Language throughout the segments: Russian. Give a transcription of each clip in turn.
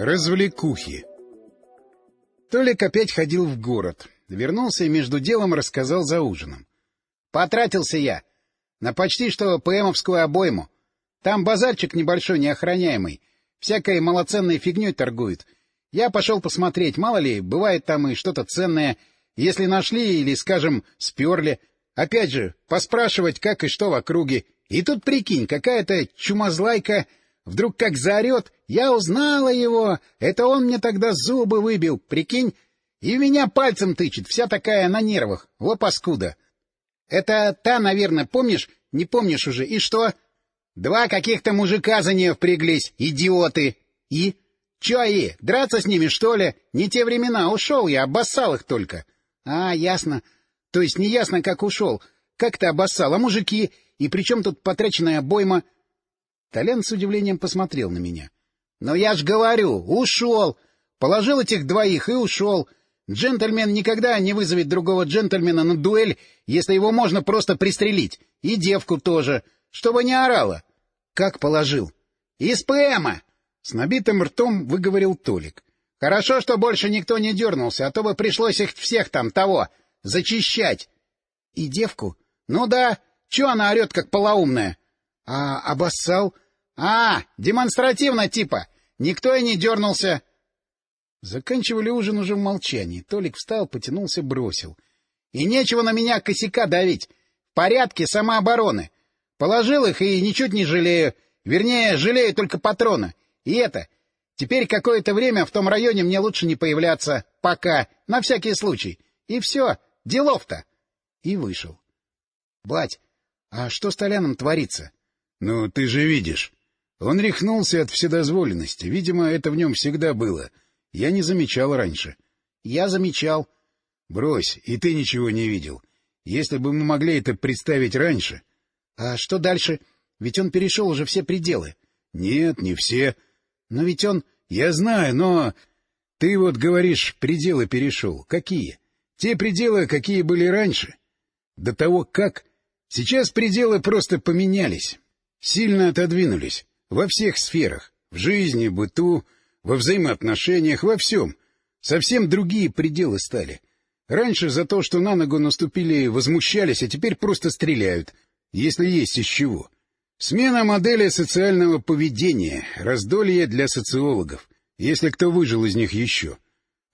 Развлекухи Толик опять ходил в город. Вернулся и между делом рассказал за ужином. Потратился я. На почти что ПМовскую обойму. Там базарчик небольшой, неохраняемый. Всякой малоценной фигней торгует. Я пошел посмотреть, мало ли, бывает там и что-то ценное. Если нашли или, скажем, сперли. Опять же, поспрашивать, как и что в округе. И тут, прикинь, какая-то чумозлайка вдруг как заорет. Я узнала его! Это он мне тогда зубы выбил, прикинь? И меня пальцем тычет, вся такая на нервах. Во паскуда! Это та, наверное, помнишь? Не помнишь уже. И что? Два каких-то мужика за нее впряглись, идиоты. И? Че и? Драться с ними, что ли? Не те времена, ушел я, обоссал их только. А, ясно. То есть не ясно, как ушел. Как ты обоссал? А мужики? И при чем тут потраченная обойма? Толян с удивлением посмотрел на меня. — Но я ж говорю, ушел! Положил этих двоих и ушел. Джентльмен никогда не вызовет другого джентльмена на дуэль, если его можно просто пристрелить. И девку тоже. Чтобы не орала. — Как положил? — Из ПМа! — с набитым ртом выговорил Толик. — Хорошо, что больше никто не дернулся, а то бы пришлось их всех там того зачищать. — И девку? — Ну да. Чего она орет, как полоумная? — А обоссал? — А, демонстративно типа. Никто и не дернулся. Заканчивали ужин уже в молчании. Толик встал, потянулся, бросил. — И нечего на меня косяка давить. В порядке самообороны. Положил их и ничуть не жалею. Вернее, жалею только патрона. И это... Теперь какое-то время в том районе мне лучше не появляться. Пока. На всякий случай. И все. Делов-то. И вышел. — Бать, а что с Толяном творится? — Ну, ты же видишь. Он рехнулся от вседозволенности. Видимо, это в нем всегда было. — я не замечал раньше. — Я замечал. — Брось, и ты ничего не видел. Если бы мы могли это представить раньше... — А что дальше? Ведь он перешел уже все пределы. — Нет, не все. — Но ведь он... — Я знаю, но... Ты вот говоришь, пределы перешел. Какие? Те пределы, какие были раньше. До того как... Сейчас пределы просто поменялись. Сильно отодвинулись. Во всех сферах. В жизни, быту, во взаимоотношениях, во всем. Совсем другие пределы стали. Раньше за то, что на ногу наступили, возмущались, а теперь просто стреляют, если есть из чего. Смена модели социального поведения, раздолье для социологов, если кто выжил из них еще.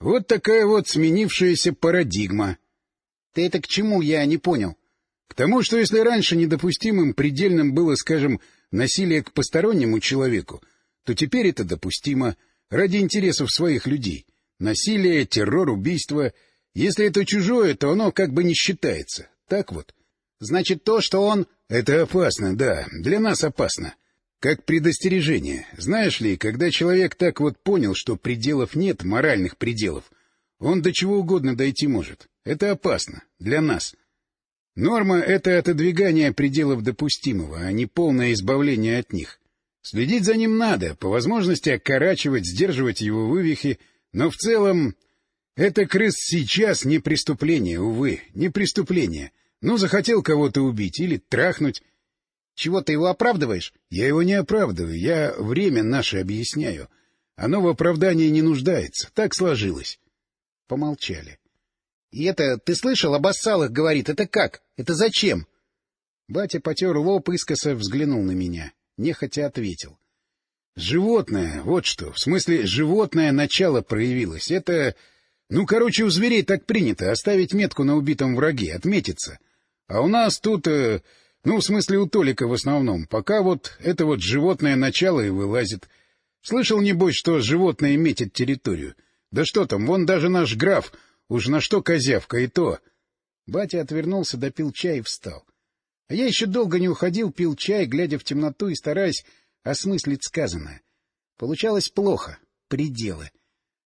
Вот такая вот сменившаяся парадигма. — Ты это к чему, я не понял? — К тому, что если раньше недопустимым предельным было, скажем, насилие к постороннему человеку, то теперь это допустимо — ради интересов своих людей. Насилие, террор, убийство. Если это чужое, то оно как бы не считается. Так вот. Значит, то, что он... Это опасно, да, для нас опасно. Как предостережение. Знаешь ли, когда человек так вот понял, что пределов нет, моральных пределов, он до чего угодно дойти может. Это опасно. Для нас. Норма — это отодвигание пределов допустимого, а не полное избавление от них. Следить за ним надо, по возможности окорачивать, сдерживать его вывихи, но в целом это крыс сейчас не преступление, увы, не преступление. Ну, захотел кого-то убить или трахнуть. Чего ты его оправдываешь? Я его не оправдываю, я время наше объясняю. Оно в оправдании не нуждается, так сложилось. Помолчали. — И это, ты слышал, обоссал их, говорит, это как? Это зачем? Батя потер лоб искоса, взглянул на меня нехотя ответил. — Животное, вот что. В смысле, животное начало проявилось. Это... Ну, короче, у зверей так принято — оставить метку на убитом враге, отметиться. А у нас тут... Э, ну, в смысле, у Толика в основном. Пока вот это вот животное начало и вылазит. Слышал, небось, что животное метит территорию. Да что там, вон даже наш граф, уж на что козявка и то. Батя отвернулся, допил чай и встал. А я еще долго не уходил, пил чай, глядя в темноту и стараясь осмыслить сказанное. Получалось плохо. Пределы.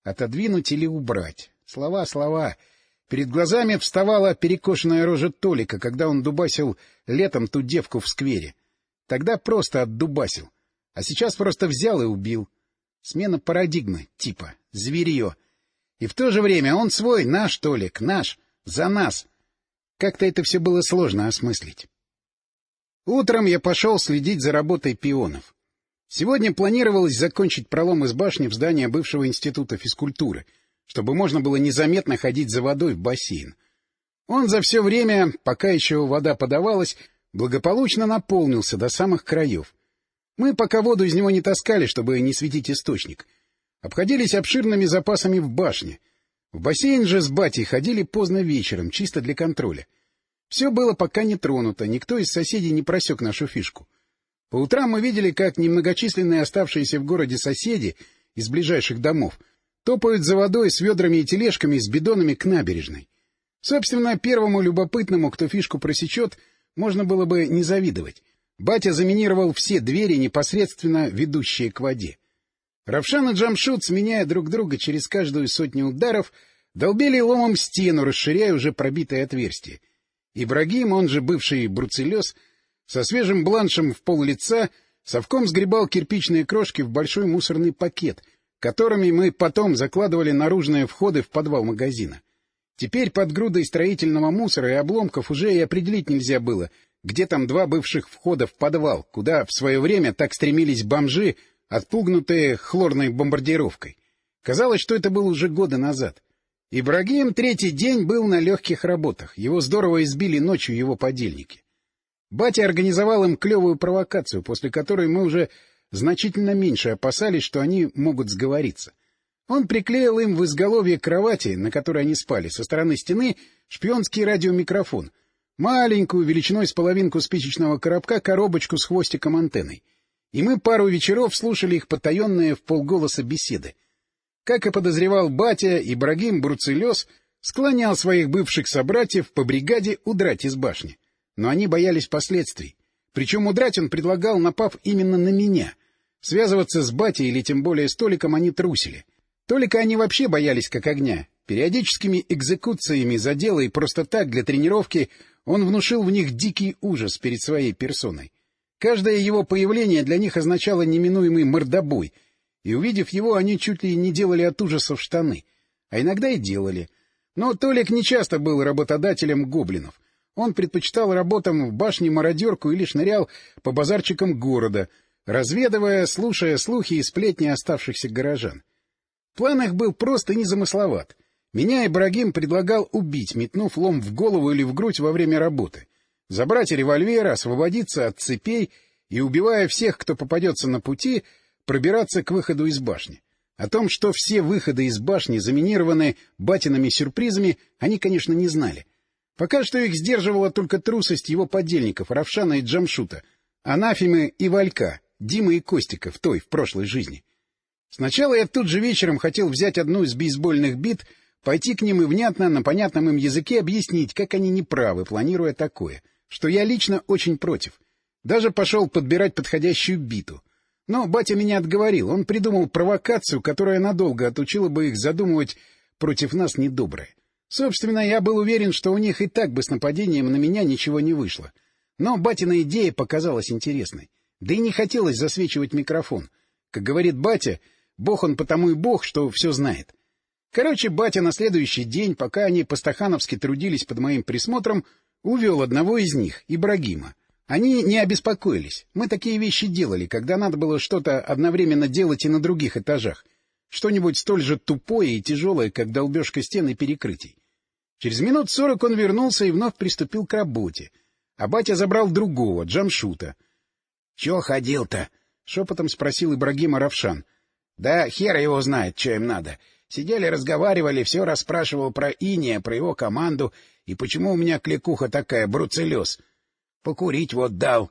Отодвинуть или убрать. Слова, слова. Перед глазами вставала перекошенная рожа Толика, когда он дубасил летом ту девку в сквере. Тогда просто отдубасил. А сейчас просто взял и убил. Смена парадигмы, типа, зверье. И в то же время он свой, наш Толик, наш, за нас. Как-то это все было сложно осмыслить. Утром я пошел следить за работой пионов. Сегодня планировалось закончить пролом из башни в здание бывшего института физкультуры, чтобы можно было незаметно ходить за водой в бассейн. Он за все время, пока еще вода подавалась, благополучно наполнился до самых краев. Мы пока воду из него не таскали, чтобы не светить источник. Обходились обширными запасами в башне. В бассейн же с батей ходили поздно вечером, чисто для контроля. Все было пока не тронуто, никто из соседей не просек нашу фишку. По утрам мы видели, как немногочисленные оставшиеся в городе соседи из ближайших домов топают за водой с ведрами и тележками с бидонами к набережной. Собственно, первому любопытному, кто фишку просечет, можно было бы не завидовать. Батя заминировал все двери, непосредственно ведущие к воде. Равшан и Джамшут, сменяя друг друга через каждую сотню ударов, долбили ломом стену, расширяя уже пробитое отверстие. Ибрагим, он же бывший бруцеллез, со свежим бланшем в пол лица, совком сгребал кирпичные крошки в большой мусорный пакет, которыми мы потом закладывали наружные входы в подвал магазина. Теперь под грудой строительного мусора и обломков уже и определить нельзя было, где там два бывших входа в подвал, куда в свое время так стремились бомжи, отпугнутые хлорной бомбардировкой. Казалось, что это было уже годы назад. Ибрагим третий день был на легких работах. Его здорово избили ночью его подельники. Батя организовал им клевую провокацию, после которой мы уже значительно меньше опасались, что они могут сговориться. Он приклеил им в изголовье кровати, на которой они спали, со стороны стены шпионский радиомикрофон, маленькую, величиной с половинку спичечного коробка, коробочку с хвостиком антенной. И мы пару вечеров слушали их потаенные в полголоса беседы. Как и подозревал батя, Ибрагим Бруцелес склонял своих бывших собратьев по бригаде удрать из башни но они боялись последствий. Причем удрать он предлагал, напав именно на меня. Связываться с батей или тем более с Толиком они трусили. Толика они вообще боялись как огня. Периодическими экзекуциями за дело и просто так, для тренировки, он внушил в них дикий ужас перед своей персоной. Каждое его появление для них означало неминуемый мордобой, и, увидев его, они чуть ли не делали от ужасов штаны. А иногда и делали. Но Толик нечасто был работодателем гоблинов — он предпочитал работам в башне мародерку или шнырял по базарчикам города, разведывая, слушая слухи и сплетни оставшихся горожан. План их был просто незамысловат. Меня Ибрагим предлагал убить, метнув лом в голову или в грудь во время работы, забрать револьвер, освободиться от цепей и, убивая всех, кто попадется на пути, пробираться к выходу из башни. О том, что все выходы из башни заминированы батиными сюрпризами, они, конечно, не знали — Пока что их сдерживала только трусость его подельников Равшана и Джамшута, Анафимы и Валька, Димы и Костика в той, в прошлой жизни. Сначала я тут же вечером хотел взять одну из бейсбольных бит, пойти к ним и внятно, на понятном им языке объяснить, как они неправы, планируя такое, что я лично очень против. Даже пошел подбирать подходящую биту. Но батя меня отговорил, он придумал провокацию, которая надолго отучила бы их задумывать против нас недоброе. Собственно, я был уверен, что у них и так бы с нападением на меня ничего не вышло. Но батина идея показалась интересной. Да и не хотелось засвечивать микрофон. Как говорит батя, бог он потому и бог, что все знает. Короче, батя на следующий день, пока они по-стахановски трудились под моим присмотром, увел одного из них, Ибрагима. Они не обеспокоились. Мы такие вещи делали, когда надо было что-то одновременно делать и на других этажах. Что-нибудь столь же тупое и тяжелое, как долбежка стен и перекрытий. Через минут сорок он вернулся и вновь приступил к работе. А батя забрал другого, Джамшута. — Чего ходил-то? — шепотом спросил Ибрагима Равшан. — Да хер его знает, что им надо. Сидели, разговаривали, все расспрашивал про Иния, про его команду, и почему у меня кликуха такая, бруцеллез. Покурить вот дал.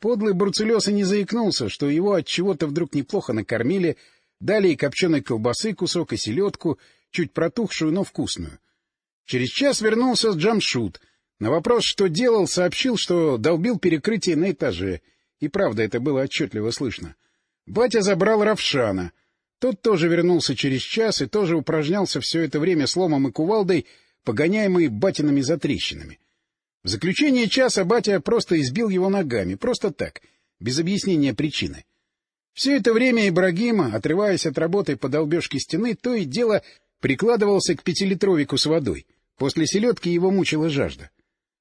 Подлый бруцеллез и не заикнулся, что его от чего-то вдруг неплохо накормили, дали и копченой колбасы кусок, и селедку, чуть протухшую, но вкусную. Через час вернулся Джамшут. На вопрос, что делал, сообщил, что долбил перекрытие на этаже. И правда, это было отчетливо слышно. Батя забрал Равшана. Тот тоже вернулся через час и тоже упражнялся все это время сломом и кувалдой, погоняемый батиными затрещинами. В заключение часа батя просто избил его ногами, просто так, без объяснения причины. Все это время Ибрагима, отрываясь от работы по долбежке стены, то и дело прикладывался к пятилитровику с водой. После селедки его мучила жажда.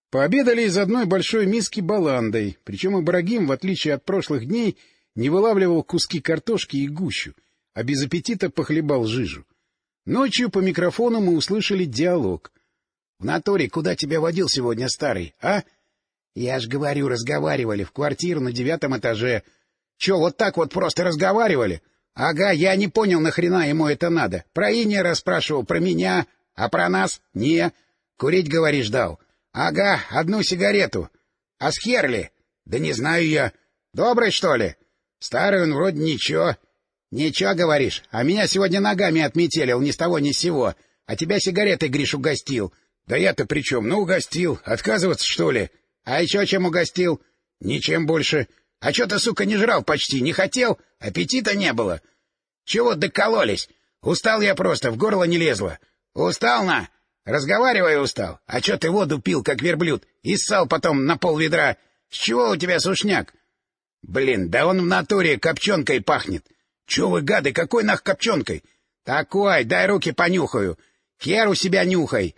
Пообедали из одной большой миски баландой, причем Ибрагим, в отличие от прошлых дней, не вылавливал куски картошки и гущу, а без аппетита похлебал жижу. Ночью по микрофону мы услышали диалог. — В натуре куда тебя водил сегодня старый, а? — Я ж говорю, разговаривали, в квартиру на девятом этаже. — Че, вот так вот просто разговаривали? — Ага, я не понял, нахрена ему это надо. Про Иния расспрашивал, про меня, а про нас — не. Курить, говоришь, дал. — Ага, одну сигарету. — А с Херли? — Да не знаю я. — Добрый, что ли? — Старый он вроде ничего. — Ничего, говоришь, а меня сегодня ногами отметелил ни с того ни с сего, а тебя сигаретой, Гриш, угостил. — Да я-то при чем? Ну, угостил. Отказываться, что ли? — А еще чем угостил? — Ничем больше. — А что ты, сука, не жрал почти? Не хотел? Аппетита не было. — Чего докололись? Устал я просто, в горло не лезло. — Устал, на? Разговаривай устал. А что ты воду пил, как верблюд, и ссал потом на пол ведра? С чего у тебя сушняк? — Блин, да он в натуре копченкой пахнет. — Че вы, гады, какой нах копченкой? Такой, дай руки понюхаю. Хер у себя нюхай.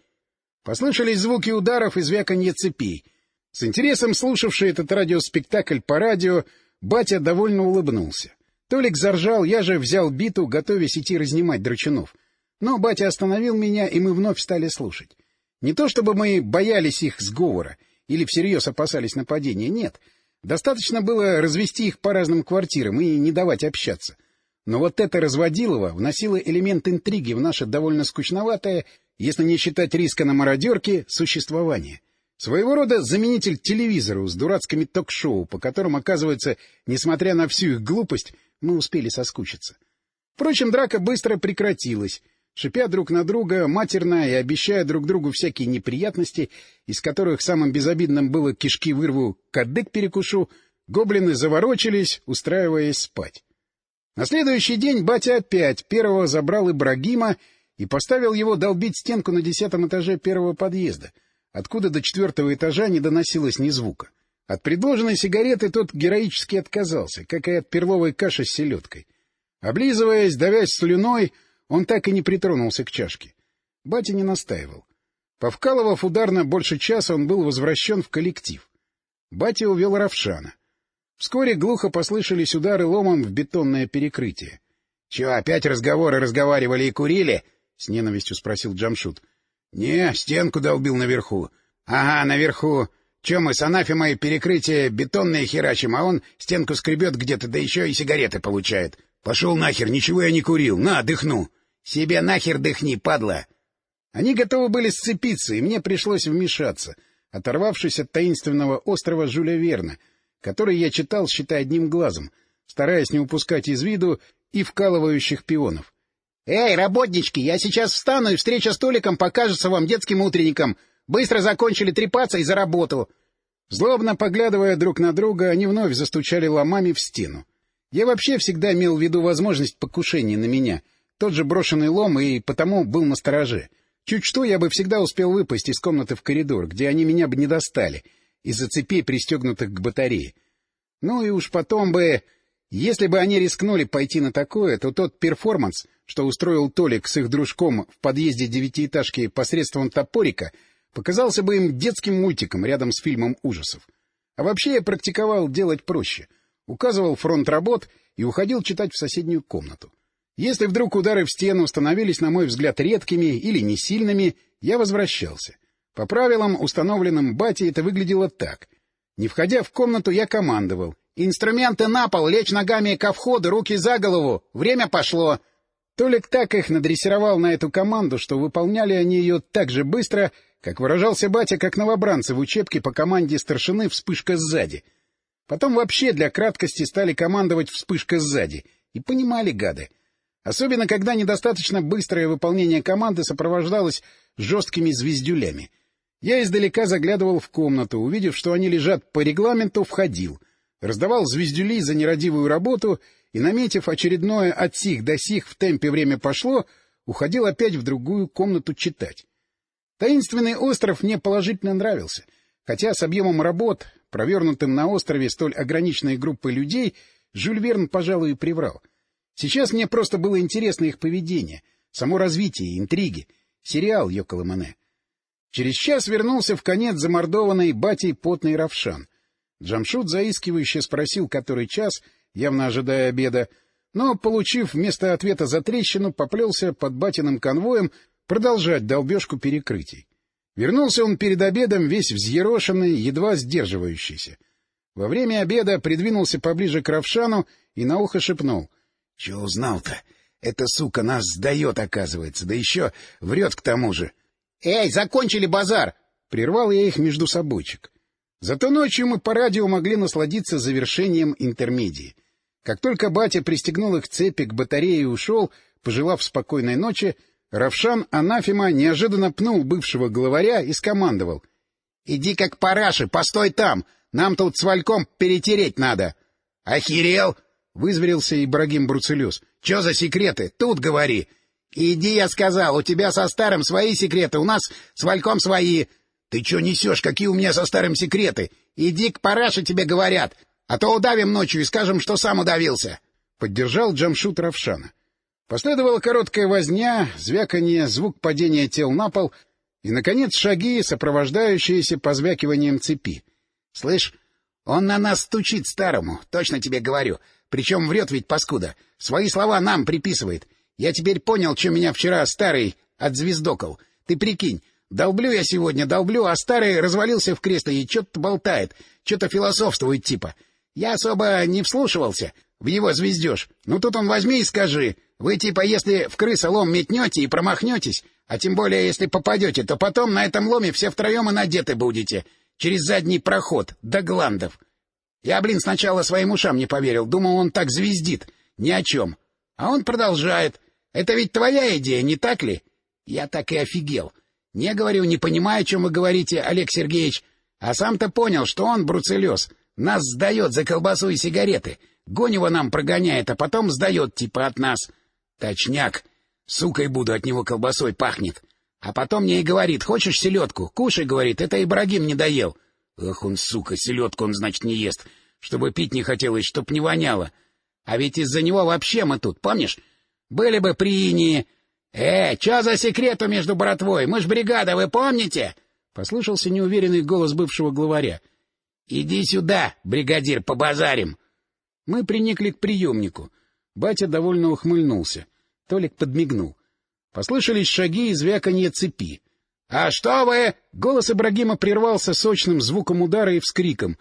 Послышались звуки ударов и звяканье цепей. С интересом слушавший этот радиоспектакль по радио, батя довольно улыбнулся. Толик заржал, я же взял биту, готовясь идти разнимать драчунов. Но батя остановил меня, и мы вновь стали слушать. Не то чтобы мы боялись их сговора или всерьез опасались нападения, нет. Достаточно было развести их по разным квартирам и не давать общаться. Но вот это разводилово вносило элемент интриги в наше довольно скучноватое, если не считать риска на мародерке, существование. Своего рода заменитель телевизору с дурацкими ток-шоу, по которым, оказывается, несмотря на всю их глупость, мы успели соскучиться. Впрочем, драка быстро прекратилась. Шипя друг на друга, матерно и обещая друг другу всякие неприятности, из которых самым безобидным было кишки вырву, кадык перекушу, гоблины заворочились, устраиваясь спать. На следующий день батя опять первого забрал Ибрагима и поставил его долбить стенку на десятом этаже первого подъезда, откуда до четвертого этажа не доносилось ни звука. От предложенной сигареты тот героически отказался, как и от перловой каши с селедкой. Облизываясь, давясь слюной, он так и не притронулся к чашке. Батя не настаивал. Повкалывав ударно больше часа, он был возвращен в коллектив. Батя увел Равшана. Вскоре глухо послышались удары ломом в бетонное перекрытие. — Чего, опять разговоры разговаривали и курили? — с ненавистью спросил Джамшут. — Не, стенку долбил наверху. — Ага, наверху. Че мы с анафемой перекрытие бетонное херачим, а он стенку скребет где-то, да еще и сигареты получает. Пошел нахер, ничего я не курил. На, дыхну. Себе нахер дыхни, падла. Они готовы были сцепиться, и мне пришлось вмешаться, оторвавшись от таинственного острова Жюля Верна — который я читал, считая одним глазом, стараясь не упускать из виду и вкалывающих пионов. — Эй, работнички, я сейчас встану, и встреча с Толиком покажется вам детским утренником. Быстро закончили трепаться и за работу. Злобно поглядывая друг на друга, они вновь застучали ломами в стену. Я вообще всегда имел в виду возможность покушения на меня. Тот же брошенный лом, и потому был настороже. Чуть что, я бы всегда успел выпасть из комнаты в коридор, где они меня бы не достали — из-за цепей, пристегнутых к батарее. Ну и уж потом бы... Если бы они рискнули пойти на такое, то тот перформанс, что устроил Толик с их дружком в подъезде девятиэтажки посредством топорика, показался бы им детским мультиком рядом с фильмом ужасов. А вообще я практиковал делать проще. Указывал фронт работ и уходил читать в соседнюю комнату. Если вдруг удары в стену становились, на мой взгляд, редкими или несильными, я возвращался. По правилам, установленным Бати, это выглядело так. Не входя в комнату, я командовал. «Инструменты на пол, лечь ногами ко входу, руки за голову. Время пошло!» Толик так их надрессировал на эту команду, что выполняли они ее так же быстро, как выражался батя, как новобранцы в учебке по команде старшины «Вспышка сзади». Потом вообще для краткости стали командовать «Вспышка сзади». И понимали гады. Особенно, когда недостаточно быстрое выполнение команды сопровождалось жесткими звездюлями — я издалека заглядывал в комнату, увидев, что они лежат по регламенту, входил, раздавал звездюли за нерадивую работу и, наметив очередное от сих до сих в темпе время пошло, уходил опять в другую комнату читать. Таинственный остров мне положительно нравился, хотя с объемом работ, провернутым на острове столь ограниченной группой людей, Жюль Верн, пожалуй, и приврал. Сейчас мне просто было интересно их поведение, само развитие, интриги, сериал Йоколомане. Через час вернулся в конец замордованный батей потный Равшан. Джамшут заискивающе спросил, который час, явно ожидая обеда, но, получив вместо ответа за трещину, поплелся под батиным конвоем продолжать долбежку перекрытий. Вернулся он перед обедом весь взъерошенный, едва сдерживающийся. Во время обеда придвинулся поближе к Равшану и на ухо шепнул. — Че узнал-то? Эта сука нас сдает, оказывается, да еще врет к тому же. — Эй, закончили базар! — прервал я их между собойчик. Зато ночью мы по радио могли насладиться завершением интермедии. Как только батя пристегнул их цепи к батарее и ушел, пожелав спокойной ночи, Равшан Анафима неожиданно пнул бывшего главаря и скомандовал. — Иди как параши, постой там! Нам тут с Вальком перетереть надо! — Охерел! — вызверился Ибрагим Бруцелюс. — Чё за секреты? Тут говори! — Иди, я сказал, у тебя со старым свои секреты, у нас с Вальком свои. Ты чё несешь? Какие у меня со старым секреты? Иди к параше, тебе говорят. А то удавим ночью и скажем, что сам удавился. Поддержал Джамшут Равшана. Последовала короткая возня, звяканье, звук падения тел на пол и, наконец, шаги, сопровождающиеся позвякиванием цепи. — Слышь, он на нас стучит старому, точно тебе говорю. Причем врет ведь паскуда. Свои слова нам приписывает. Я теперь понял, что меня вчера старый отзвездокал. Ты прикинь, Долблю я сегодня, долблю, а старый развалился в кресле и что-то болтает, что-то философствует типа. Я особо не вслушивался в его звездеж. Ну тут он возьми и скажи. Вы типа если в крысолом метнете и промахнетесь, а тем более если попадете, то потом на этом ломе все втроем и надеты будете. Через задний проход, до гландов. Я, блин, сначала своим ушам не поверил, думал, он так звездит. Ни о чем. А он продолжает. Это ведь твоя идея, не так ли? Я так и офигел. Не говорю, не понимаю, о чем вы говорите, Олег Сергеевич, а сам-то понял, что он, бруцеллез, нас сдает за колбасу и сигареты. Гонева нам прогоняет, а потом сдает типа от нас. Точняк. Сукой буду, от него колбасой пахнет. А потом мне и говорит, хочешь селедку? Кушай, говорит, это Ибрагим не доел. Эх он, сука, селедку он, значит, не ест. Чтобы пить не хотелось, чтоб не воняло. А ведь из-за него вообще мы тут, помнишь? Были бы при инии, «Э, чё за секрету между братвой? Мы ж бригада, вы помните?» — послышался неуверенный голос бывшего главаря. «Иди сюда, бригадир, побазарим!» Мы приникли к приемнику. Батя довольно ухмыльнулся. Толик подмигнул. Послышались шаги и звяканье цепи. «А что вы?» — голос Ибрагима прервался сочным звуком удара и вскриком.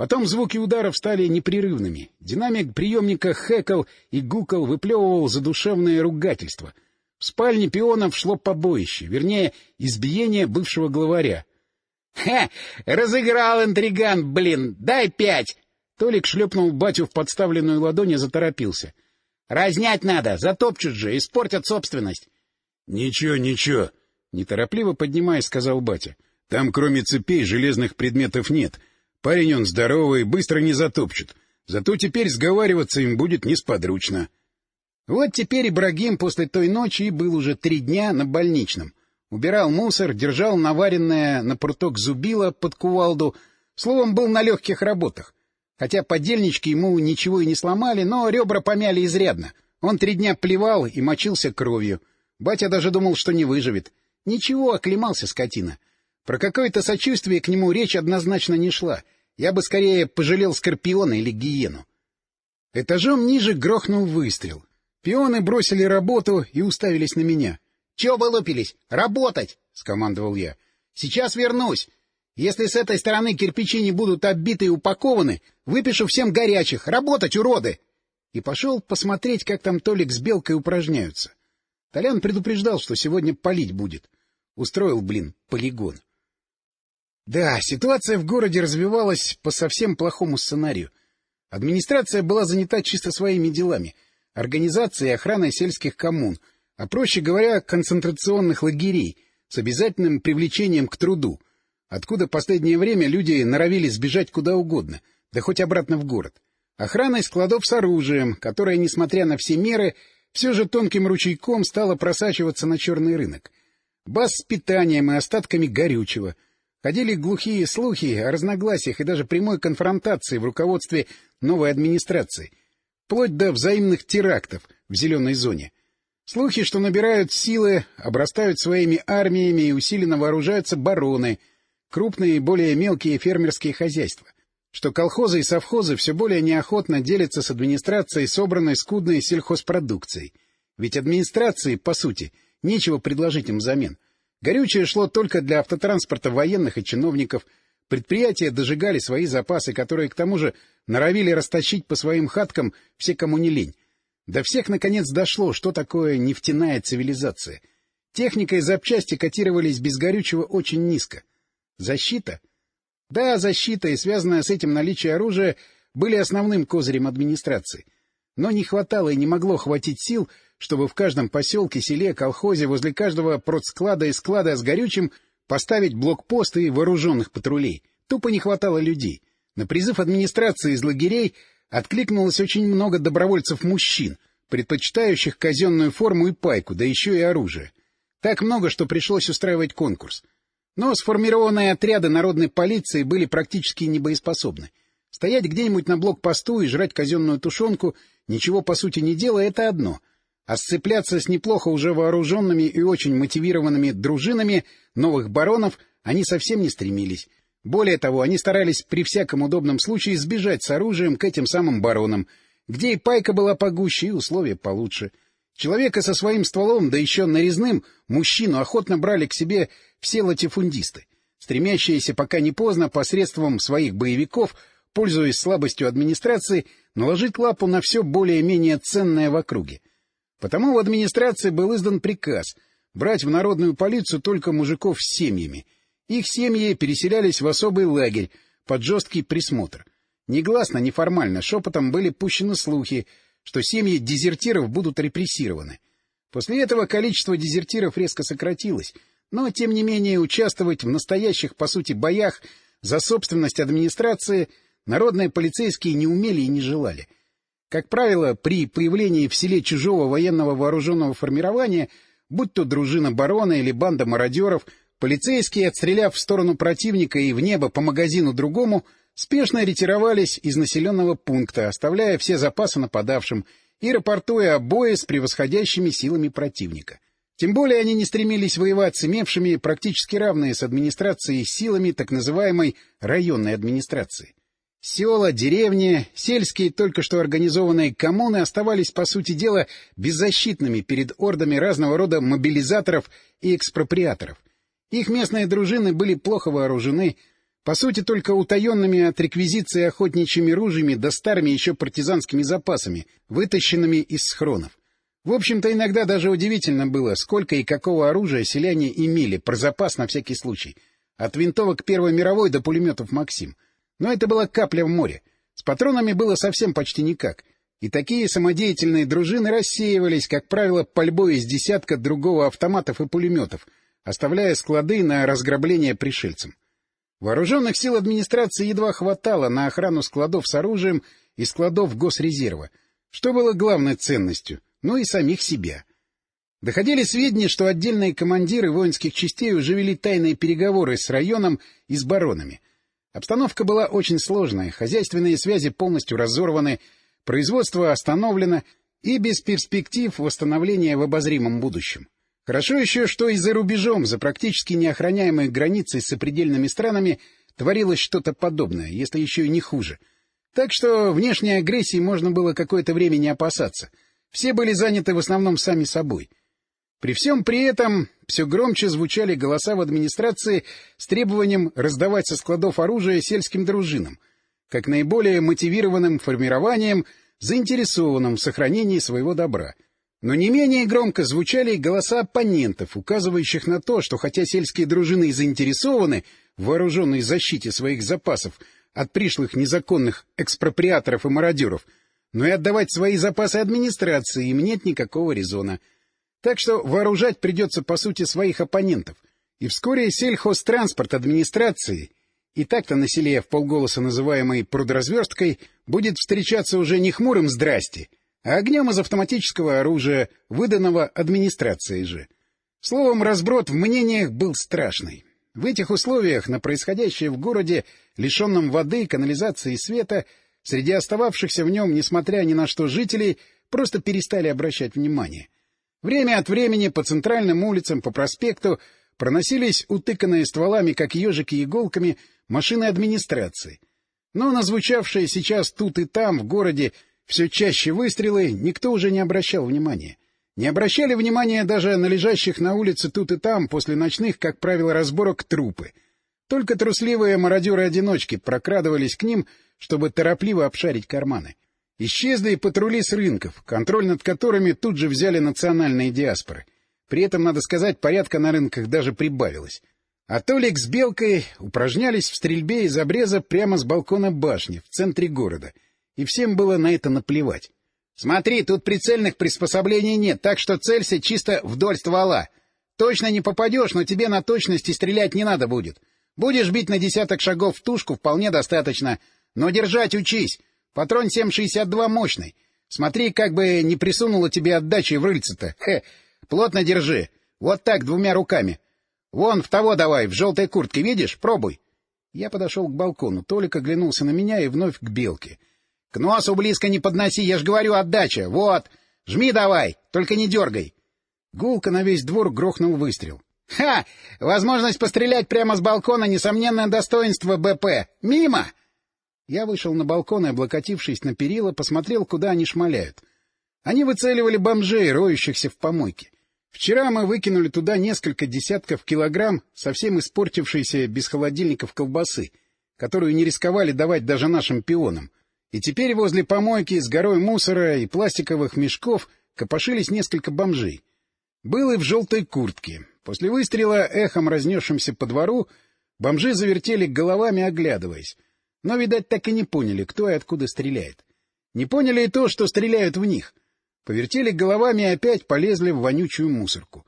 Потом звуки ударов стали непрерывными. Динамик приемника хэкал и гукал, выплевывал задушевное ругательство — в спальне пионов шло побоище, вернее, избиение бывшего главаря. — Ха! Разыграл интриган, блин! Дай пять! Толик шлепнул батю в подставленную ладонь и заторопился. — Разнять надо, затопчут же, испортят собственность. — Ничего, ничего, — неторопливо поднимаясь, сказал батя. — Там кроме цепей железных предметов нет. Парень он здоровый, быстро не затопчут. Зато теперь сговариваться им будет несподручно. — вот теперь Ибрагим после той ночи и был уже три дня на больничном. Убирал мусор, держал наваренное на пруток зубило под кувалду, словом, был на легких работах. Хотя подельнички ему ничего и не сломали, но ребра помяли изрядно. Он три дня плевал и мочился кровью. Батя даже думал, что не выживет. Ничего, оклемался скотина. Про какое-то сочувствие к нему речь однозначно не шла. Я бы скорее пожалел скорпиона или гиену. Этажом ниже грохнул выстрел. Пионы бросили работу и уставились на меня. — Чего вылупились? Работать! — скомандовал я. — Сейчас вернусь. Если с этой стороны кирпичи не будут оббиты и упакованы, выпишу всем горячих. Работать, уроды! И пошел посмотреть, как там Толик с Белкой упражняются. Толян предупреждал, что сегодня палить будет. Устроил, блин, полигон. Да, ситуация в городе развивалась по совсем плохому сценарию. Администрация была занята чисто своими делами — организацией и охраной сельских коммун, а, проще говоря, концентрационных лагерей с обязательным привлечением к труду, откуда последнее время люди норовили сбежать куда угодно, да хоть обратно в город. Охраной складов с оружием, которое, несмотря на все меры, все же тонким ручейком стало просачиваться на черный рынок. Баз с питанием и остатками горючего. Ходили глухие слухи о разногласиях и даже прямой конфронтации в руководстве новой администрации — вплоть до взаимных терактов в зеленой зоне. Слухи, что набирают силы, обрастают своими армиями и усиленно вооружаются бароны, крупные и более мелкие фермерские хозяйства. что колхозы и совхозы все более неохотно делятся с администрацией собранной скудной сельхозпродукцией. Ведь администрации, по сути, нечего предложить им взамен. Горючее шло только для автотранспорта военных и чиновников, предприятия дожигали свои запасы, которые, к тому же, норовили растащить по своим хаткам все, кому не лень. До всех, наконец, дошло, что такое нефтяная цивилизация. Техника и запчасти котировались без горючего очень низко. Защита? Да, защита и связанное с этим наличие оружия были основным козырем администрации. Но не хватало и не могло хватить сил, чтобы в каждом поселке, селе, колхозе, возле каждого продсклада и склада с горючим поставить блокпосты и вооруженных патрулей. Тупо не хватало людей. На призыв администрации из лагерей откликнулось очень много добровольцев-мужчин, предпочитающих казенную форму и пайку, да еще и оружие. Так много, что пришлось устраивать конкурс. Но сформированные отряды народной полиции были практически небоеспособны. Стоять где-нибудь на блокпосту и жрать казенную тушенку, ничего по сути не делая, — это одно. А сцепляться с неплохо уже вооруженными и очень мотивированными дружинами новых баронов они совсем не стремились. Более того, они старались при всяком удобном случае сбежать с оружием к этим самым баронам, где и пайка была погуще, и условия получше. Человека со своим стволом, да еще нарезным, мужчину охотно брали к себе все латифундисты, стремящиеся пока не поздно посредством своих боевиков, пользуясь слабостью администрации, наложить лапу на все более-менее ценное в округе. Потому в администрации был издан приказ брать в народную полицию только мужиков с семьями — их семьи переселялись в особый лагерь под жесткий присмотр. Негласно, неформально, шепотом были пущены слухи, что семьи дезертиров будут репрессированы. После этого количество дезертиров резко сократилось, но, тем не менее, участвовать в настоящих, по сути, боях за собственность администрации народные полицейские не умели и не желали. Как правило, при появлении в селе чужого военного вооруженного формирования, будь то дружина барона или банда мародеров — Полицейские, отстреляв в сторону противника и в небо по магазину другому, спешно ретировались из населенного пункта, оставляя все запасы нападавшим и рапортуя о бое с превосходящими силами противника. Тем более они не стремились воевать с имевшими практически равные с администрацией силами так называемой районной администрации. Села, деревни, сельские только что организованные коммуны оставались, по сути дела, беззащитными перед ордами разного рода мобилизаторов и экспроприаторов — их местные дружины были плохо вооружены, по сути, только утаенными от реквизиции охотничьими ружьями да старыми еще партизанскими запасами, вытащенными из схронов. В общем-то, иногда даже удивительно было, сколько и какого оружия селяне имели, про запас на всякий случай. От винтовок Первой мировой до пулеметов «Максим». Но это была капля в море. С патронами было совсем почти никак. И такие самодеятельные дружины рассеивались, как правило, пальбой из десятка другого автоматов и пулеметов — оставляя склады на разграбление пришельцам. Вооруженных сил администрации едва хватало на охрану складов с оружием и складов госрезерва, что было главной ценностью, ну и самих себя. Доходили сведения, что отдельные командиры воинских частей уже вели тайные переговоры с районом и с баронами. Обстановка была очень сложная, хозяйственные связи полностью разорваны, производство остановлено и без перспектив восстановления в обозримом будущем. Хорошо еще, что и за рубежом, за практически неохраняемой границей с сопредельными странами, творилось что-то подобное, если еще и не хуже. Так что внешней агрессии можно было какое-то время не опасаться. Все были заняты в основном сами собой. При всем при этом все громче звучали голоса в администрации с требованием раздавать со складов оружия сельским дружинам, как наиболее мотивированным формированием, заинтересованным в сохранении своего добра — но не менее громко звучали голоса оппонентов, указывающих на то, что хотя сельские дружины и заинтересованы в вооруженной защите своих запасов от пришлых незаконных экспроприаторов и мародеров, но и отдавать свои запасы администрации им нет никакого резона. Так что вооружать придется, по сути, своих оппонентов. И вскоре сельхозтранспорт администрации, и так-то на селе в полголоса называемой «прудразверсткой», будет встречаться уже не хмурым «здрасте», а огнем из автоматического оружия, выданного администрацией же. Словом, разброд в мнениях был страшный. В этих условиях на происходящее в городе, лишенном воды, канализации и света, среди остававшихся в нем, несмотря ни на что, жителей просто перестали обращать внимание. Время от времени по центральным улицам, по проспекту проносились утыканные стволами, как ежики иголками, машины администрации. Но на звучавшие сейчас тут и там, в городе, все чаще выстрелы, никто уже не обращал внимания. Не обращали внимания даже на лежащих на улице тут и там после ночных, как правило, разборок трупы. Только трусливые мародеры-одиночки прокрадывались к ним, чтобы торопливо обшарить карманы. Исчезли и патрули с рынков, контроль над которыми тут же взяли национальные диаспоры. При этом, надо сказать, порядка на рынках даже прибавилось. А Толик с Белкой упражнялись в стрельбе из обреза прямо с балкона башни в центре города, и всем было на это наплевать. — Смотри, тут прицельных приспособлений нет, так что целься чисто вдоль ствола. Точно не попадешь, но тебе на точности стрелять не надо будет. Будешь бить на десяток шагов в тушку, вполне достаточно. Но держать учись. Патрон 7,62 мощный. Смотри, как бы не присунуло тебе отдачи в рыльце-то. Хе, плотно держи. Вот так, двумя руками. Вон в того давай, в желтой куртке, видишь? Пробуй. Я подошел к балкону. Толик оглянулся на меня и вновь к белке. — К носу близко не подноси, я ж говорю, отдача. Вот. Жми давай, только не дергай. Гулко на весь двор грохнул выстрел. — Ха! Возможность пострелять прямо с балкона — несомненное достоинство БП. Мимо! Я вышел на балкон и, облокотившись на перила, посмотрел, куда они шмаляют. Они выцеливали бомжей, роющихся в помойке. Вчера мы выкинули туда несколько десятков килограмм совсем испортившейся без холодильников колбасы, которую не рисковали давать даже нашим пионам. И теперь возле помойки с горой мусора и пластиковых мешков копошились несколько бомжей. Был и в желтой куртке. После выстрела, эхом разнесшимся по двору, бомжи завертели головами, оглядываясь. Но, видать, так и не поняли, кто и откуда стреляет. Не поняли и то, что стреляют в них. Повертели головами и опять полезли в вонючую мусорку.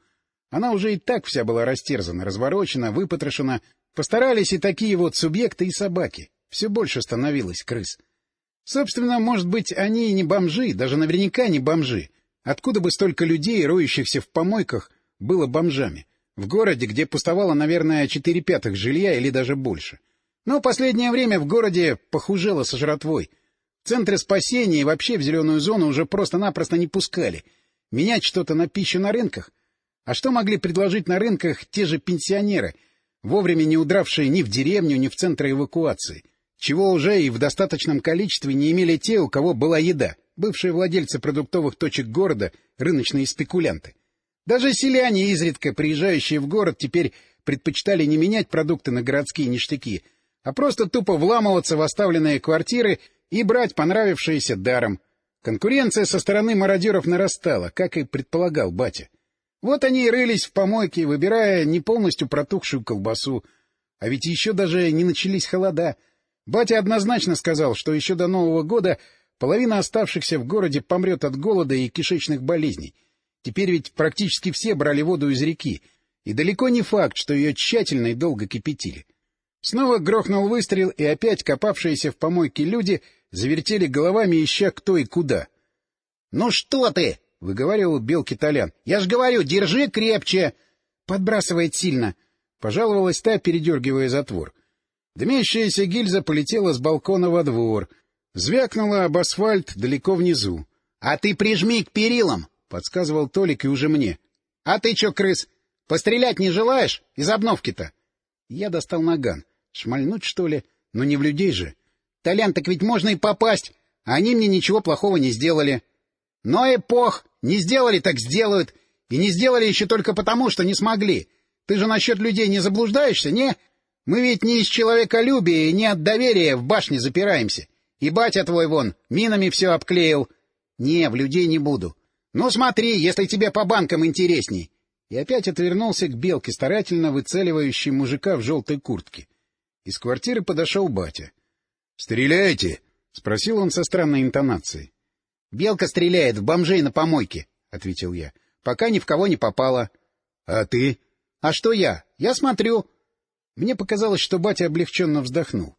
Она уже и так вся была растерзана, разворочена, выпотрошена. Постарались и такие вот субъекты и собаки. Все больше становилось крыс. Собственно, может быть, они и не бомжи, даже наверняка не бомжи. Откуда бы столько людей, роющихся в помойках, было бомжами? В городе, где пустовало, наверное, четыре пятых жилья или даже больше. — но последнее время в городе похужело со жратвой. В центре спасения и вообще в зеленую зону уже просто-напросто не пускали. Менять что-то на пищу на рынках? А что могли предложить на рынках те же пенсионеры, вовремя не удравшие ни в деревню, ни в центр эвакуации? Чего уже и в достаточном количестве не имели те, у кого была еда, бывшие владельцы продуктовых точек города, рыночные спекулянты. Даже селяне, изредка приезжающие в город, теперь предпочитали не менять продукты на городские ништяки, а просто тупо вламываться в оставленные квартиры и брать понравившиеся даром. Конкуренция со стороны мародеров нарастала, как и предполагал батя. Вот они и рылись в помойке, выбирая не полностью протухшую колбасу. А ведь еще даже не начались холода. Батя однозначно сказал, что еще до Нового года половина оставшихся в городе помрет от голода и кишечных болезней. Теперь ведь практически все брали воду из реки, и далеко не факт, что ее тщательно и долго кипятили. Снова грохнул выстрел, и опять копавшиеся в помойке люди завертели головами, ища кто и куда. — Ну что ты? — выговаривал белки Толян. — Я ж говорю, держи крепче! — Подбрасывает сильно. Пожаловалась та, передергивая затвор. Дымящаяся гильза полетела с балкона во двор. Звякнула об асфальт далеко внизу. — А ты прижми к перилам! — подсказывал Толик и уже мне. — А ты чё, крыс, пострелять не желаешь? Из обновки-то? Я достал наган. Шмальнуть, что ли? Но не в людей же. Толян, так ведь можно и попасть. Они мне ничего плохого не сделали. Но эпох! Не сделали, так сделают. И не сделали еще только потому, что не смогли. Ты же насчет людей не заблуждаешься, не? Мы ведь не из человеколюбия и не от доверия в башне запираемся. И батя твой вон минами все обклеил. Не, в людей не буду. Ну смотри, если тебе по банкам интересней. И опять отвернулся к белке, старательно выцеливающей мужика в желтой куртке. Из квартиры подошел батя. — Стреляете? — спросил он со странной интонацией. — Белка стреляет в бомжей на помойке, — ответил я. — Пока ни в кого не попала. — А ты? — А что я? Я смотрю. Мне показалось, что батя облегченно вздохнул.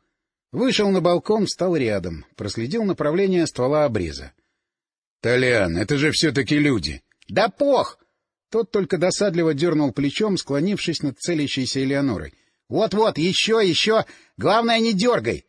Вышел на балкон, встал рядом, проследил направление ствола обреза. — Толян, это же все-таки люди. — Да пох! Тот только досадливо дернул плечом, склонившись над целящейся Элеонорой. Вот-вот, еще, еще! Главное, не дергай!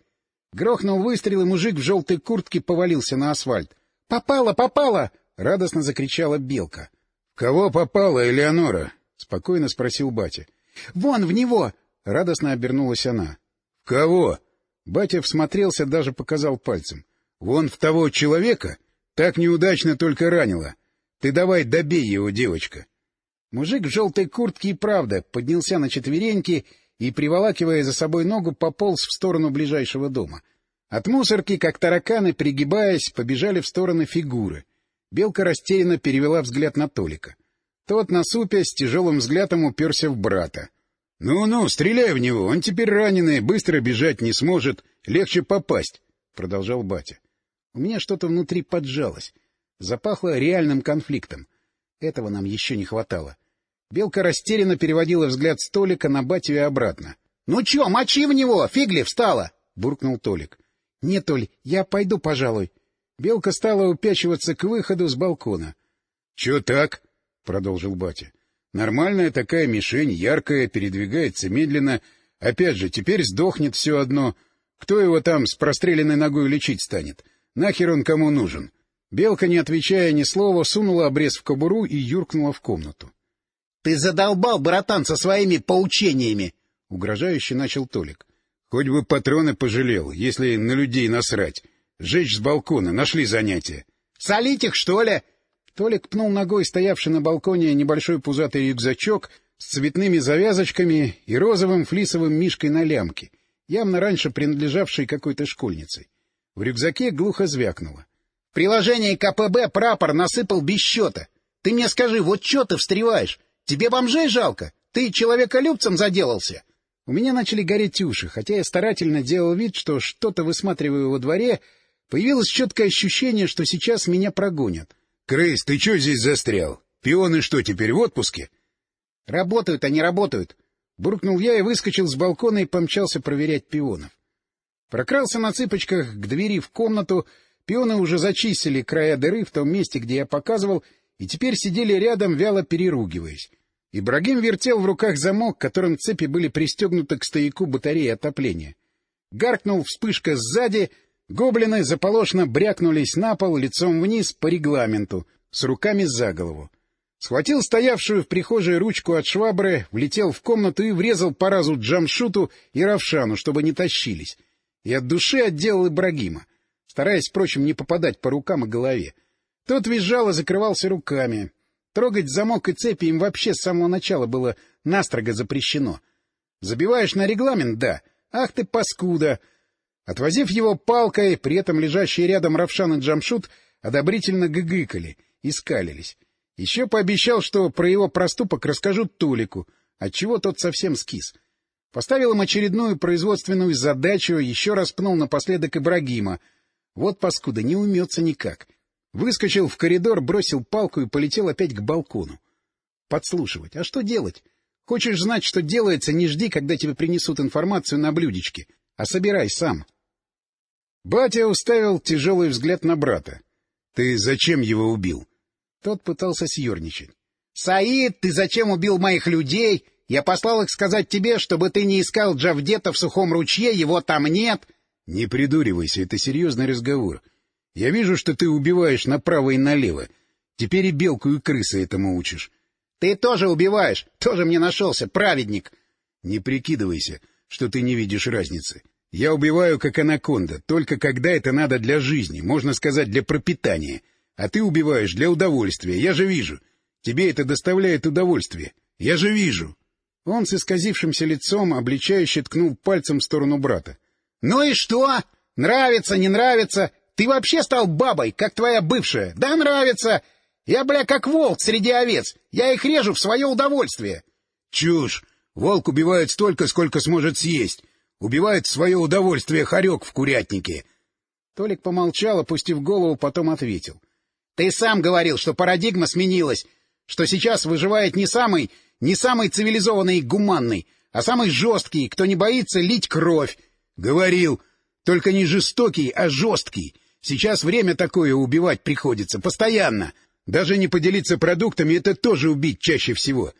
Грохнул выстрел, и мужик в желтой куртке повалился на асфальт. «Попало, попало!» — радостно закричала Белка. — кого попала, Элеонора? — спокойно спросил батя. — Вон, в него! — радостно обернулась она. — В кого? Батя всмотрелся, даже показал пальцем. — Вон в того человека так неудачно только ранило. Ты давай добей его, девочка. Мужик в желтой куртке и правда поднялся на четвереньки и, приволакивая за собой ногу, пополз в сторону ближайшего дома. От мусорки, как тараканы, пригибаясь, побежали в стороны фигуры. Белка растерянно перевела взгляд на Толика. Тот, насупясь, тяжелым взглядом уперся в брата. «Ну — Ну-ну, стреляй в него, он теперь раненый, быстро бежать не сможет, легче попасть, — продолжал батя. У меня что-то внутри поджалось. Запахло реальным конфликтом. Этого нам еще не хватало. Белка растерянно переводила взгляд с Толика на батю и обратно. — Ну чё, мочи в него, фигли встала! — буркнул Толик. — Нет, Толь, я пойду, пожалуй. Белка стала упячиваться к выходу с балкона. — Чё так? — продолжил батя. — Нормальная такая мишень, яркая, передвигается медленно. Опять же, теперь сдохнет все одно. Кто его там с простреленной ногой лечить станет? Нахер он кому нужен? Белка, не отвечая ни слова, сунула обрез в кобуру и юркнула в комнату. — Ты задолбал, братан, со своими поучениями! — угрожающе начал Толик. — Хоть бы патроны пожалел, если на людей насрать. Жечь с балкона, нашли занятие. — Солить их, что ли? Толик пнул ногой стоявший на балконе небольшой пузатый рюкзачок с цветными завязочками и розовым флисовым мишкой на лямке, явно раньше принадлежавшей какой-то школьнице. В рюкзаке глухо звякнуло. — В приложении КПБ прапор насыпал без счета. Ты мне скажи, вот что ты встреваешь? Тебе бомжей жалко? Ты человеколюбцем заделался? У меня начали гореть уши, хотя я старательно делал вид, что что-то высматриваю во дворе, появилось четкое ощущение, что сейчас меня прогонят. — Крыс, ты что здесь застрял? Пионы что, теперь в отпуске? — Работают они, работают. Буркнул я и выскочил с балкона и помчался проверять пионов. Прокрался на цыпочках к двери в комнату, пионы уже зачистили края дыры в том месте, где я показывал, и теперь сидели рядом, вяло переругиваясь. Ибрагим вертел в руках замок, которым цепи были пристегнуты к стояку батареи отопления. Гаркнул вспышка сзади — Гоблины заполошно брякнулись на пол лицом вниз по регламенту, с руками за голову. Схватил стоявшую в прихожей ручку от швабры, влетел в комнату и врезал по разу Джамшуту и Равшану, чтобы не тащились. И от души отделал Ибрагима, стараясь, впрочем, не попадать по рукам и голове. Тот визжал и закрывался руками. Трогать замок и цепи им вообще с самого начала было настрого запрещено. Забиваешь на регламент — да. Ах ты, паскуда! Отвозив его палкой, при этом лежащие рядом Равшан и Джамшут одобрительно гыгыкали и скалились. Еще пообещал, что про его проступок расскажут Тулику, отчего тот совсем скис. Поставил им очередную производственную задачу, еще раз пнул напоследок Ибрагима. Вот паскуда, не умется никак. Выскочил в коридор, бросил палку и полетел опять к балкону. Подслушивать. А что делать? Хочешь знать, что делается, не жди, когда тебе принесут информацию на блюдечке, а собирай сам. Батя уставил тяжелый взгляд на брата. — Ты зачем его убил? Тот пытался съерничать. — Саид, ты зачем убил моих людей? Я послал их сказать тебе, чтобы ты не искал Джавдета в сухом ручье, его там нет. — Не придуривайся, это серьезный разговор. Я вижу, что ты убиваешь направо и налево. Теперь и белку, и крысы этому учишь. — Ты тоже убиваешь, тоже мне нашелся, праведник. — Не прикидывайся, что ты не видишь разницы. Я убиваю, как анаконда, только когда это надо для жизни, можно сказать, для пропитания. А ты убиваешь для удовольствия, я же вижу. Тебе это доставляет удовольствие. Я же вижу. Он с исказившимся лицом обличающе ткнул пальцем в сторону брата. — Ну и что? Нравится, не нравится? Ты вообще стал бабой, как твоя бывшая. Да нравится. Я, бля, как волк среди овец. Я их режу в свое удовольствие. — Чушь. Волк убивает столько, сколько сможет съесть. Убивает свое удовольствие хорек в курятнике. Толик помолчал, опустив голову, потом ответил. — Ты сам говорил, что парадигма сменилась, что сейчас выживает не самый, не самый цивилизованный и гуманный, а самый жесткий, кто не боится лить кровь. — Говорил. Только не жестокий, а жесткий. Сейчас время такое убивать приходится, постоянно. Даже не поделиться продуктами — это тоже убить чаще всего.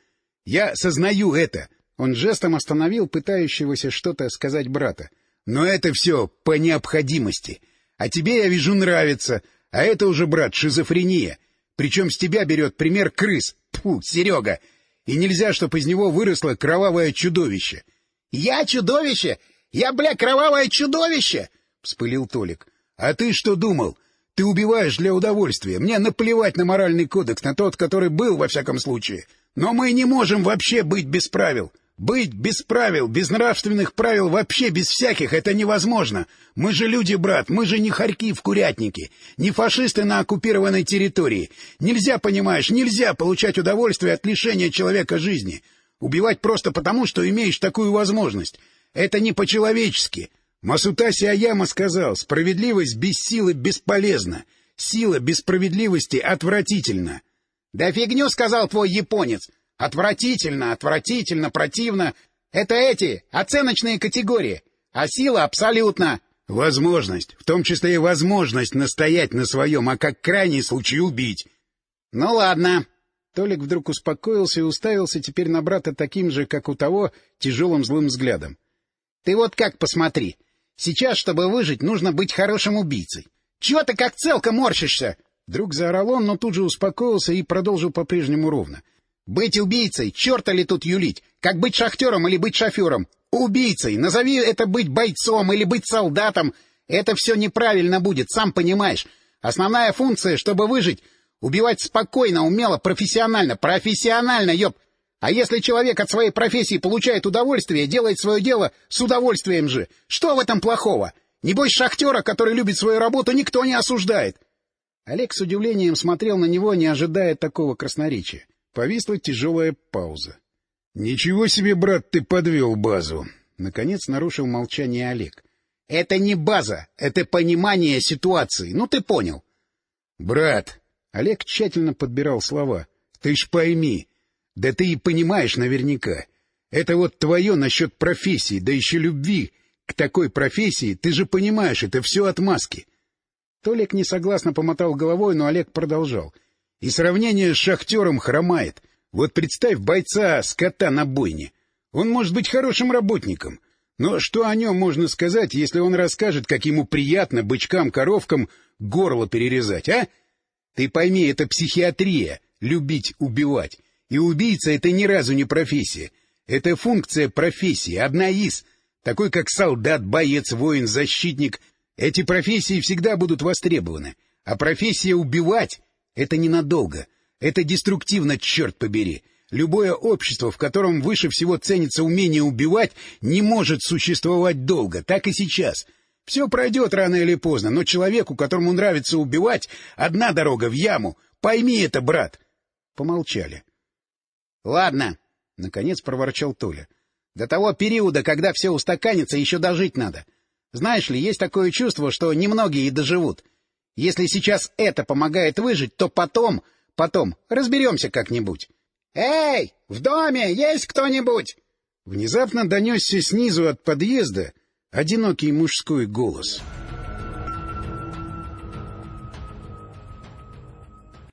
Я сознаю это. Он жестом остановил пытающегося что-то сказать брата. — Но это все по необходимости. А тебе, я вижу, нравится. А это уже, брат, шизофрения. Причем с тебя берет пример крыс. Тьфу, Серега! И нельзя, чтобы из него выросло кровавое чудовище. — Я чудовище? Я, бля, кровавое чудовище! — вспылил Толик. — А ты что думал? Ты убиваешь для удовольствия. Мне наплевать на моральный кодекс, на тот, который был, во всяком случае. Но мы не можем вообще быть без правил. Быть без правил, без нравственных правил, вообще без всяких — это невозможно. Мы же люди, брат, мы же не хорьки в курятнике, не фашисты на оккупированной территории. Нельзя, понимаешь, нельзя получать удовольствие от лишения человека жизни. Убивать просто потому, что имеешь такую возможность. Это не по-человечески. Масутаси Аяма сказал, справедливость без силы бесполезна. Сила без справедливости отвратительна. — Да фигню сказал твой японец. Отвратительно, отвратительно, противно. Это эти, оценочные категории. А сила абсолютно... Возможность, в том числе и возможность настоять на своем, а как крайний случай убить. Ну ладно. Толик вдруг успокоился и уставился теперь на брата таким же, как у того, тяжелым злым взглядом. Ты вот как посмотри. Сейчас, чтобы выжить, нужно быть хорошим убийцей. Чего ты как целка морщишься? Вдруг заорал он, но тут же успокоился и продолжил по-прежнему ровно. — быть убийцей, черта ли тут юлить? Как быть шахтером или быть шофером? Убийцей! Назови это быть бойцом или быть солдатом. Это все неправильно будет, сам понимаешь. Основная функция, чтобы выжить — убивать спокойно, умело, профессионально. Профессионально, ёб! А если человек от своей профессии получает удовольствие, делает свое дело с удовольствием же, что в этом плохого? Небось, шахтера, который любит свою работу, никто не осуждает. Олег с удивлением смотрел на него, не ожидая такого красноречия. Повисла тяжелая пауза. — Ничего себе, брат, ты подвел базу! — наконец нарушил молчание Олег. — Это не база, это понимание ситуации. Ну, ты понял. — Брат! — Олег тщательно подбирал слова. — Ты ж пойми. Да ты и понимаешь наверняка. Это вот твое насчет профессии, да еще любви к такой профессии. Ты же понимаешь, это все отмазки. Толик несогласно помотал головой, но Олег продолжал. — и сравнение с шахтером хромает. Вот представь бойца, скота на бойне. Он может быть хорошим работником. Но что о нем можно сказать, если он расскажет, как ему приятно бычкам-коровкам горло перерезать, а? Ты пойми, это психиатрия — любить убивать. И убийца — это ни разу не профессия. Это функция профессии, одна из. Такой, как солдат, боец, воин, защитник. Эти профессии всегда будут востребованы. А профессия убивать это ненадолго. Это деструктивно, черт побери. Любое общество, в котором выше всего ценится умение убивать, не может существовать долго. Так и сейчас. Все пройдет рано или поздно, но человеку, которому нравится убивать, одна дорога в яму. Пойми это, брат. Помолчали. — Ладно, — наконец проворчал Толя. — До того периода, когда все устаканится, еще дожить надо. Знаешь ли, есть такое чувство, что немногие и доживут. — если сейчас это помогает выжить, то потом, потом разберемся как-нибудь. «Эй, в доме есть кто-нибудь?» Внезапно донесся снизу от подъезда одинокий мужской голос. —